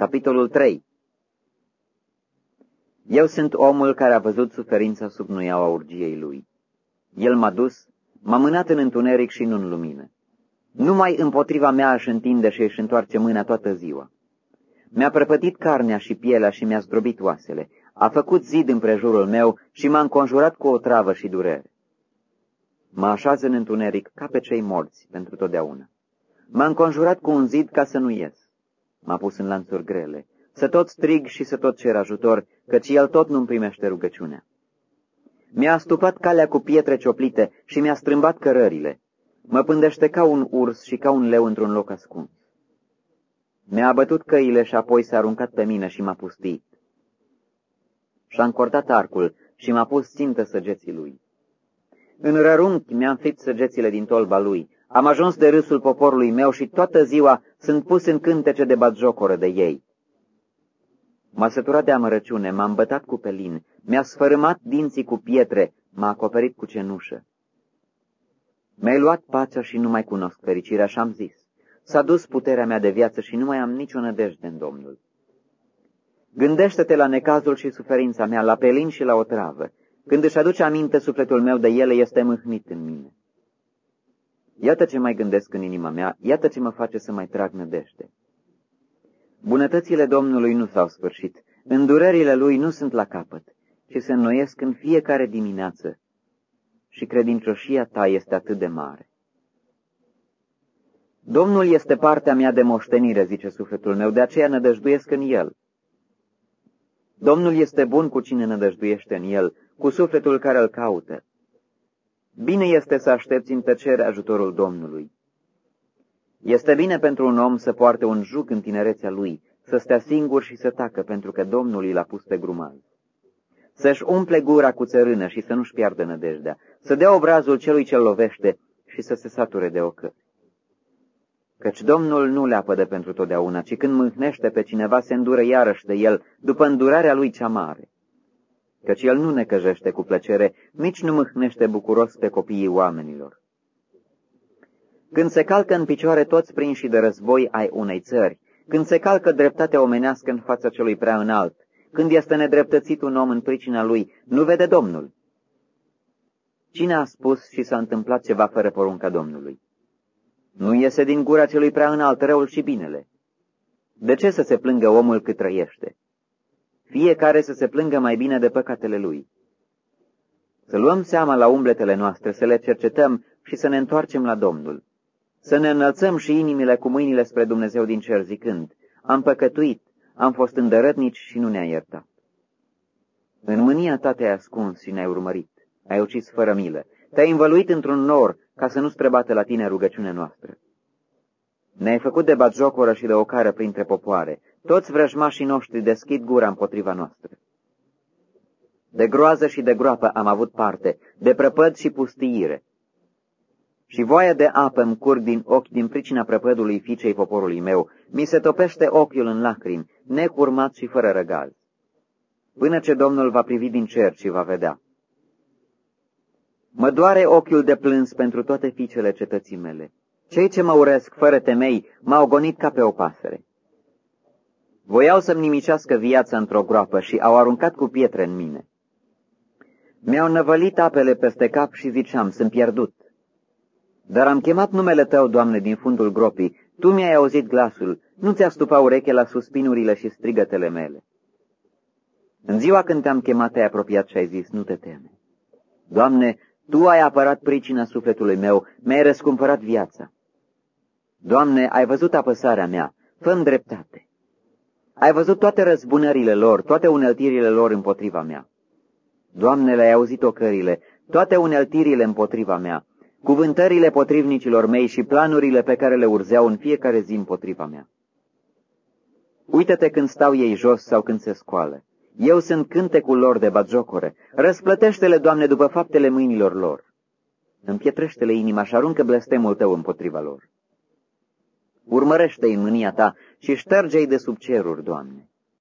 Capitolul 3 Eu sunt omul care a văzut suferința sub nuiaua urgiei lui. El m-a dus, m-a mânat în întuneric și nu în lumină. Numai împotriva mea își întinde și își întoarce mâna toată ziua. Mi-a prăpătit carnea și pielea și mi-a zdrobit oasele. A făcut zid împrejurul meu și m-a înconjurat cu o travă și durere. Mă așează în întuneric ca pe cei morți pentru totdeauna. M-a înconjurat cu un zid ca să nu ies. M-a pus în lanțuri grele, să tot strig și să tot cer ajutor, căci el tot nu-mi primește rugăciunea. Mi-a stupat calea cu pietre cioplite și mi-a strâmbat cărările. Mă pândește ca un urs și ca un leu într-un loc ascuns. Mi-a abătut căile și apoi s-a aruncat pe mine și m-a pustit. Și-a încordat arcul și m-a pus țintă săgeții lui. În rărunchi mi-am fipt săgețile din tolba lui. Am ajuns de râsul poporului meu și toată ziua sunt pus în cântece de batjocoră de ei. M-a săturat de amărăciune, m-a îmbătat cu pelin, mi-a sfărâmat dinții cu pietre, m-a acoperit cu cenușă. Mi-ai luat pacea și nu mai cunosc fericirea și am zis, s-a dus puterea mea de viață și nu mai am nicio nădejde în Domnul. Gândește-te la necazul și suferința mea, la pelin și la otravă. Când își aduce aminte sufletul meu de ele, este mâhnit în mine. Iată ce mai gândesc în inima mea, iată ce mă face să mai trag nădejde. Bunătățile Domnului nu s-au sfârșit, îndurările Lui nu sunt la capăt, ci se înnoiesc în fiecare dimineață și credincioșia ta este atât de mare. Domnul este partea mea de moștenire, zice sufletul meu, de aceea nădăjduiesc în El. Domnul este bun cu cine nădăjduiește în El, cu sufletul care îl caută. Bine este să aștepți în tăcere ajutorul Domnului. Este bine pentru un om să poarte un juc în tinerețea lui, să stea singur și să tacă, pentru că Domnul l-a pus pe grumaz. Să-și umple gura cu țărână și să nu-și piardă nădejdea, să dea obrazul celui ce lovește și să se sature de ocă. Căci Domnul nu le apădă pentru totdeauna, ci când mâhnește pe cineva se îndură iarăși de el, după îndurarea lui cea mare. Căci el nu ne căjește cu plăcere, nici nu mâhnește bucuros pe copiii oamenilor. Când se calcă în picioare toți prinși de război ai unei țări, când se calcă dreptatea omenească în fața celui prea înalt, când este nedreptățit un om în pricina lui, nu vede Domnul. Cine a spus și s-a întâmplat ceva fără porunca Domnului? Nu iese din gura celui prea înalt răul și binele. De ce să se plângă omul cât trăiește? Fiecare să se plângă mai bine de păcatele lui. Să luăm seama la umbletele noastre, să le cercetăm și să ne întoarcem la Domnul. Să ne înălțăm și inimile cu mâinile spre Dumnezeu din cer zicând, am păcătuit, am fost îndărătnici și nu ne-a iertat. În mânia ta te-ai ascuns și ne-ai urmărit, ai ucis fără milă, te-ai învăluit într-un nor ca să nu străbate la tine rugăciunea noastră. Ne-ai făcut de batjocoră și de ocară printre popoare, toți vrăjmașii noștri deschid gura împotriva noastră. De groază și de groapă am avut parte, de prăpăd și pustiire, și voia de apă îmi curg din ochi din pricina prăpădului fiicei poporului meu. Mi se topește ochiul în lacrimi, necurmat și fără răgaz. Până ce Domnul va privi din cer și va vedea. Mă doare ochiul de plâns pentru toate fiicele cetății mele. Cei ce mă urăsc fără temei m-au gonit ca pe o pasăre. Voiau să-mi nimicească viața într-o groapă și au aruncat cu pietre în mine. Mi-au năvălit apele peste cap și ziceam, sunt pierdut. Dar am chemat numele Tău, Doamne, din fundul gropii. Tu mi-ai auzit glasul, nu ți-a stupa ureche la suspinurile și strigătele mele. În ziua când te-am chemat, te-ai apropiat și ai zis, nu te teme. Doamne, Tu ai apărat pricina sufletului meu, mi-ai răscumpărat viața. Doamne, ai văzut apăsarea mea, fă dreptate. Ai văzut toate răzbunările lor, toate uneltirile lor împotriva mea. Doamne, le-ai auzit ocările, toate uneltirile împotriva mea cuvântările potrivnicilor mei și planurile pe care le urzeau în fiecare zi împotriva mea. Uită-te când stau ei jos sau când se scoală. Eu sunt cântecul lor de batjocore. Răsplătește-le, Doamne, după faptele mâinilor lor. Împietrește-le inima și aruncă blestemul tău împotriva lor. Urmărește-i în mânia ta și șterge-i de sub ceruri, Doamne.